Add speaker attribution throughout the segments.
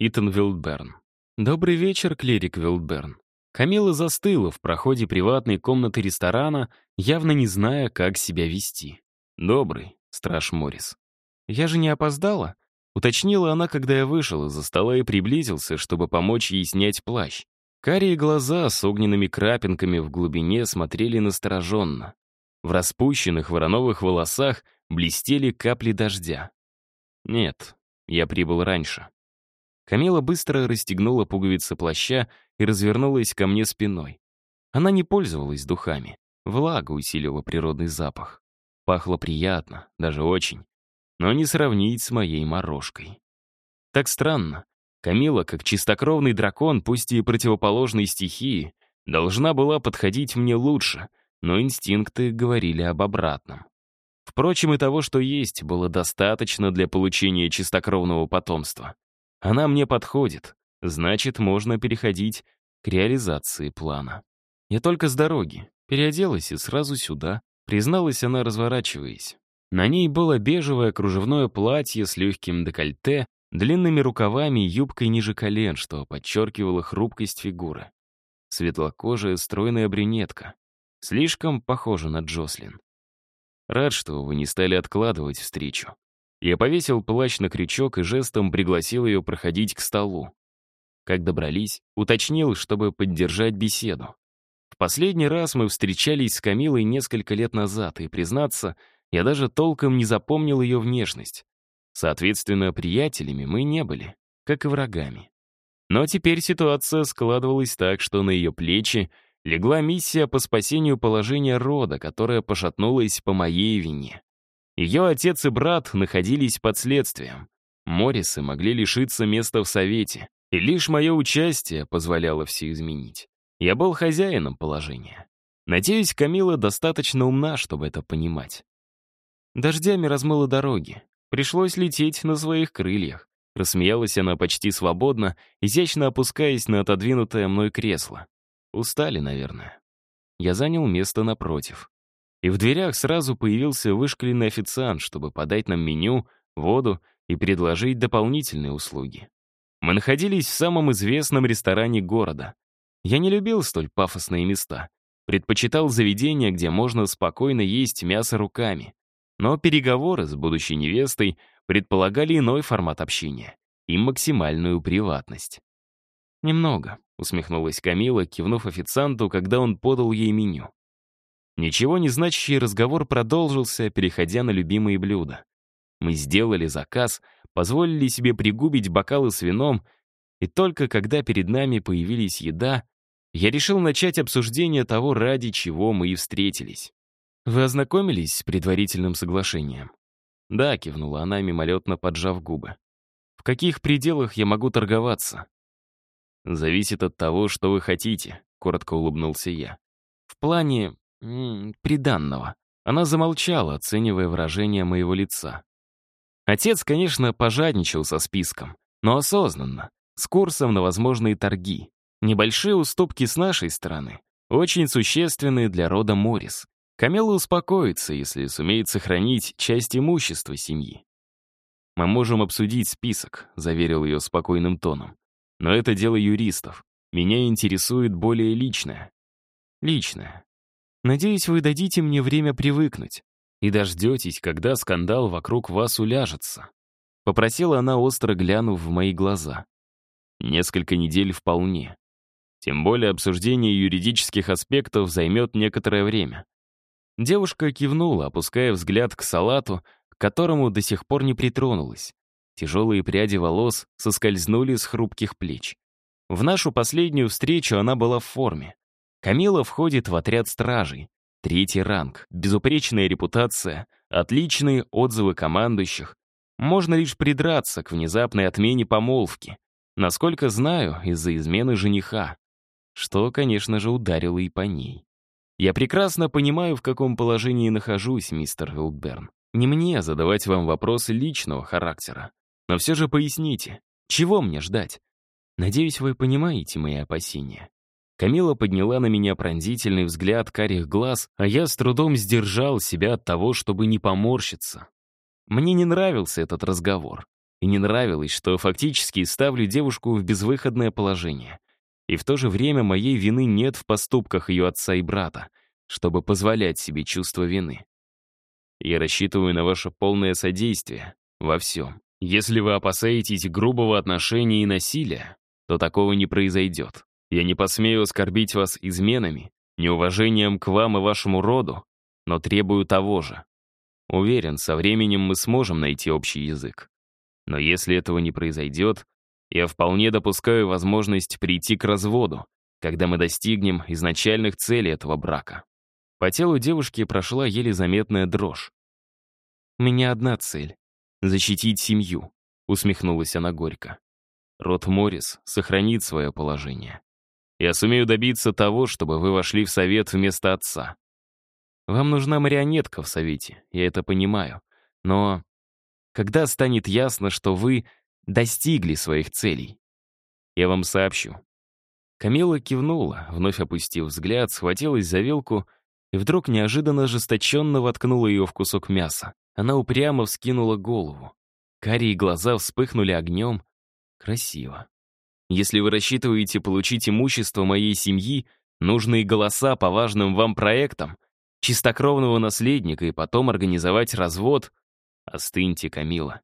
Speaker 1: Итан Вилдберн. Добрый вечер, клирик Вилдберн. Камила застыла в проходе приватной комнаты ресторана, явно не зная, как себя вести. «Добрый, страж Моррис». «Я же не опоздала?» — уточнила она, когда я вышел из-за стола и приблизился, чтобы помочь ей снять плащ. Карие глаза с огненными крапинками в глубине смотрели настороженно. В распущенных вороновых волосах блестели капли дождя. «Нет, я прибыл раньше». Камила быстро расстегнула пуговицы плаща и развернулась ко мне спиной. Она не пользовалась духами. Влага усилила природный запах. Пахло приятно, даже очень. Но не сравнить с моей морожкой. Так странно. Камила, как чистокровный дракон, пусть и противоположной стихии, должна была подходить мне лучше, но инстинкты говорили об обратном. Впрочем, и того, что есть, было достаточно для получения чистокровного потомства. Она мне подходит, значит, можно переходить к реализации плана. Я только с дороги, переоделась и сразу сюда, призналась она, разворачиваясь. На ней было бежевое кружевное платье с легким декольте, длинными рукавами и юбкой ниже колен, что подчеркивало хрупкость фигуры. Светлокожая стройная брюнетка. Слишком похожа на Джослин. Рад, что вы не стали откладывать встречу. Я повесил плащ на крючок и жестом пригласил ее проходить к столу. Как добрались, уточнил, чтобы поддержать беседу. В последний раз мы встречались с Камилой несколько лет назад, и, признаться, я даже толком не запомнил ее внешность. Соответственно, приятелями мы не были, как и врагами. Но теперь ситуация складывалась так, что на ее плечи легла миссия по спасению положения рода, которая пошатнулась по моей вине. Ее отец и брат находились под следствием. Моррисы могли лишиться места в Совете, и лишь мое участие позволяло все изменить. Я был хозяином положения. Надеюсь, Камила достаточно умна, чтобы это понимать. Дождями размыло дороги. Пришлось лететь на своих крыльях. Рассмеялась она почти свободно, изящно опускаясь на отодвинутое мной кресло. Устали, наверное. Я занял место напротив и в дверях сразу появился вышкаленный официант, чтобы подать нам меню, воду и предложить дополнительные услуги. Мы находились в самом известном ресторане города. Я не любил столь пафосные места. Предпочитал заведения, где можно спокойно есть мясо руками. Но переговоры с будущей невестой предполагали иной формат общения и максимальную приватность. «Немного», — усмехнулась Камила, кивнув официанту, когда он подал ей меню. Ничего не значащий разговор продолжился, переходя на любимые блюда. Мы сделали заказ, позволили себе пригубить бокалы с вином, и только когда перед нами появились еда, я решил начать обсуждение того, ради чего мы и встретились. «Вы ознакомились с предварительным соглашением?» «Да», — кивнула она, мимолетно поджав губы. «В каких пределах я могу торговаться?» «Зависит от того, что вы хотите», — коротко улыбнулся я. «В плане М приданного. Она замолчала, оценивая выражение моего лица. Отец, конечно, пожадничал со списком, но осознанно, с курсом на возможные торги. Небольшие уступки с нашей стороны, очень существенные для рода Моррис. Камела успокоится, если сумеет сохранить часть имущества семьи. «Мы можем обсудить список», — заверил ее спокойным тоном. «Но это дело юристов. Меня интересует более личное». «Личное. Надеюсь, вы дадите мне время привыкнуть и дождетесь, когда скандал вокруг вас уляжется. Попросила она, остро глянув в мои глаза. Несколько недель вполне. Тем более обсуждение юридических аспектов займет некоторое время. Девушка кивнула, опуская взгляд к салату, к которому до сих пор не притронулась. Тяжелые пряди волос соскользнули с хрупких плеч. В нашу последнюю встречу она была в форме. Камила входит в отряд стражей. Третий ранг, безупречная репутация, отличные отзывы командующих. Можно лишь придраться к внезапной отмене помолвки. Насколько знаю, из-за измены жениха. Что, конечно же, ударило и по ней. Я прекрасно понимаю, в каком положении нахожусь, мистер Вилдберн. Не мне задавать вам вопросы личного характера. Но все же поясните, чего мне ждать? Надеюсь, вы понимаете мои опасения. Камила подняла на меня пронзительный взгляд карих глаз, а я с трудом сдержал себя от того, чтобы не поморщиться. Мне не нравился этот разговор. и не нравилось, что фактически ставлю девушку в безвыходное положение. И в то же время моей вины нет в поступках ее отца и брата, чтобы позволять себе чувство вины. Я рассчитываю на ваше полное содействие во всем. Если вы опасаетесь грубого отношения и насилия, то такого не произойдет. Я не посмею оскорбить вас изменами, неуважением к вам и вашему роду, но требую того же. Уверен, со временем мы сможем найти общий язык. Но если этого не произойдет, я вполне допускаю возможность прийти к разводу, когда мы достигнем изначальных целей этого брака. По телу девушки прошла еле заметная дрожь. «У меня одна цель — защитить семью», — усмехнулась она горько. Рот Моррис сохранит свое положение. Я сумею добиться того, чтобы вы вошли в совет вместо отца. Вам нужна марионетка в совете, я это понимаю. Но когда станет ясно, что вы достигли своих целей? Я вам сообщу. Камила кивнула, вновь опустив взгляд, схватилась за вилку и вдруг неожиданно ожесточенно воткнула ее в кусок мяса. Она упрямо вскинула голову. Карие глаза вспыхнули огнем. Красиво. Если вы рассчитываете получить имущество моей семьи, нужные голоса по важным вам проектам — чистокровного наследника и потом организовать развод? Остыньте, Камила.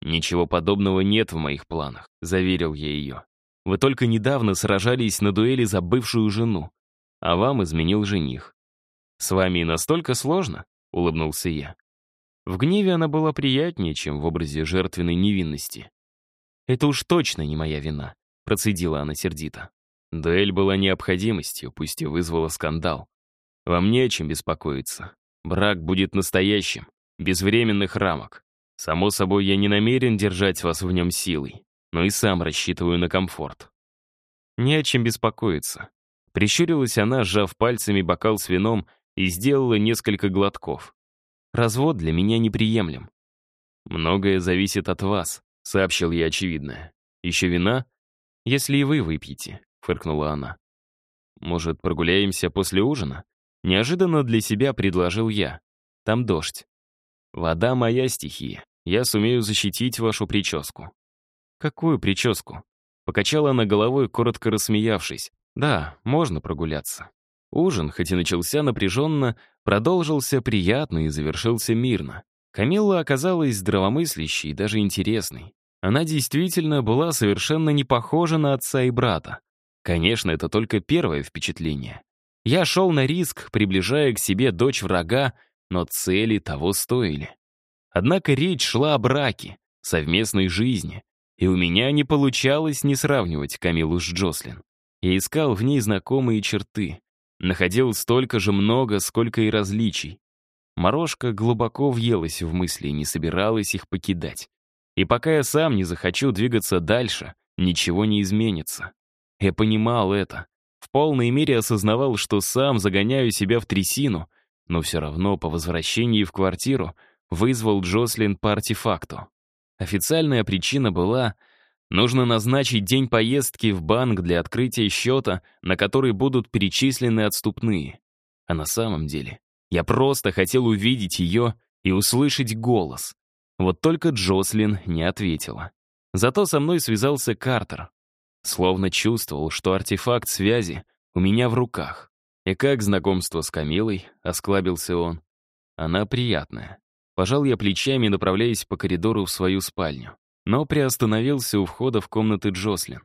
Speaker 1: Ничего подобного нет в моих планах, заверил я ее. Вы только недавно сражались на дуэли за бывшую жену, а вам изменил жених. С вами и настолько сложно, улыбнулся я. В гневе она была приятнее, чем в образе жертвенной невинности. «Это уж точно не моя вина», — процедила она сердито. Дуэль была необходимостью, пусть и вызвала скандал. Вам не о чем беспокоиться. Брак будет настоящим, без временных рамок. Само собой, я не намерен держать вас в нем силой, но и сам рассчитываю на комфорт. Не о чем беспокоиться. Прищурилась она, сжав пальцами бокал с вином и сделала несколько глотков. Развод для меня неприемлем. Многое зависит от вас, сообщил я очевидное. Еще вина? Если и вы выпьете, фыркнула она. Может, прогуляемся после ужина? Неожиданно для себя предложил я. Там дождь. Вода — моя стихия. Я сумею защитить вашу прическу. Какую прическу? Покачала она головой, коротко рассмеявшись. Да, можно прогуляться. Ужин, хоть и начался напряженно, продолжился приятно и завершился мирно. Камилла оказалась здравомыслящей и даже интересной. Она действительно была совершенно не похожа на отца и брата. Конечно, это только первое впечатление. Я шел на риск, приближая к себе дочь врага, но цели того стоили. Однако речь шла о браке, совместной жизни, и у меня не получалось не сравнивать Камилу с Джослин. Я искал в ней знакомые черты, находил столько же много, сколько и различий. Морошка глубоко въелась в мысли и не собиралась их покидать. И пока я сам не захочу двигаться дальше, ничего не изменится. Я понимал это, в полной мере осознавал, что сам загоняю себя в трясину, но все равно по возвращении в квартиру вызвал Джослин по артефакту. Официальная причина была Нужно назначить день поездки в банк для открытия счета, на который будут перечислены отступные. А на самом деле, я просто хотел увидеть ее и услышать голос. Вот только Джослин не ответила. Зато со мной связался Картер. Словно чувствовал, что артефакт связи у меня в руках. И как знакомство с Камилой, осклабился он. Она приятная. Пожал я плечами, направляясь по коридору в свою спальню. Но приостановился у входа в комнаты Джослин.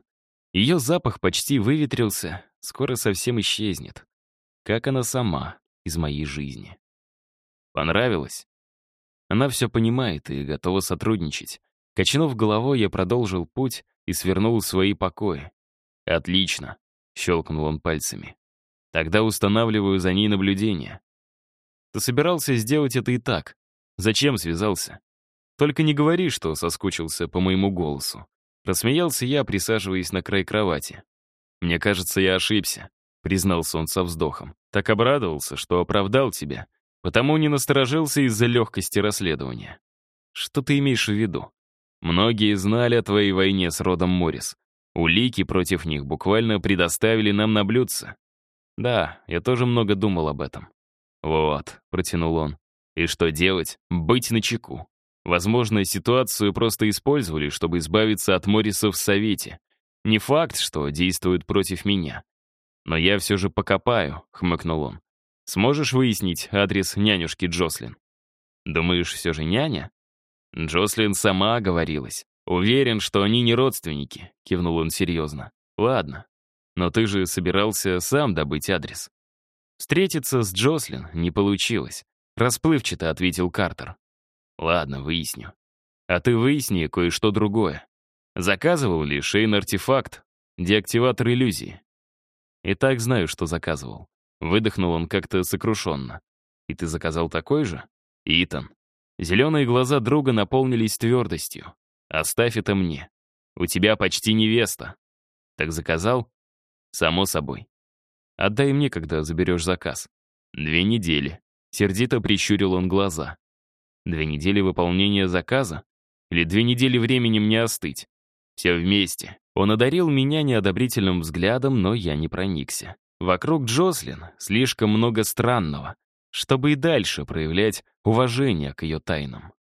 Speaker 1: Ее запах почти выветрился, скоро совсем исчезнет. Как она сама из моей жизни. Понравилось? Она все понимает и готова сотрудничать. Качнув головой, я продолжил путь и свернул в свои покои. «Отлично», — щелкнул он пальцами. «Тогда устанавливаю за ней наблюдение». «Ты собирался сделать это и так. Зачем связался? Только не говори, что соскучился по моему голосу». Рассмеялся я, присаживаясь на край кровати. «Мне кажется, я ошибся», — признался он со вздохом. «Так обрадовался, что оправдал тебя, потому не насторожился из-за легкости расследования». «Что ты имеешь в виду?» Многие знали о твоей войне с родом Моррис. Улики против них буквально предоставили нам на блюдце. Да, я тоже много думал об этом. Вот, протянул он. И что делать? Быть начеку. Возможно, ситуацию просто использовали, чтобы избавиться от Морриса в Совете. Не факт, что действуют против меня. Но я все же покопаю, хмыкнул он. Сможешь выяснить адрес нянюшки Джослин? Думаешь, все же няня? Джослин сама оговорилась. Уверен, что они не родственники, кивнул он серьезно. Ладно, но ты же собирался сам добыть адрес. Встретиться с Джослин не получилось. Расплывчато ответил Картер. Ладно, выясню. А ты выясни кое-что другое. Заказывал ли Шейн артефакт, деактиватор иллюзии? И так знаю, что заказывал. Выдохнул он как-то сокрушенно. И ты заказал такой же? Итан. Зеленые глаза друга наполнились твердостью. Оставь это мне. У тебя почти невеста. Так заказал? Само собой. Отдай мне, когда заберешь заказ. Две недели. Сердито прищурил он глаза. Две недели выполнения заказа? Или две недели времени мне остыть? Все вместе. Он одарил меня неодобрительным взглядом, но я не проникся. Вокруг Джослин слишком много странного, чтобы и дальше проявлять уважение к ее тайнам.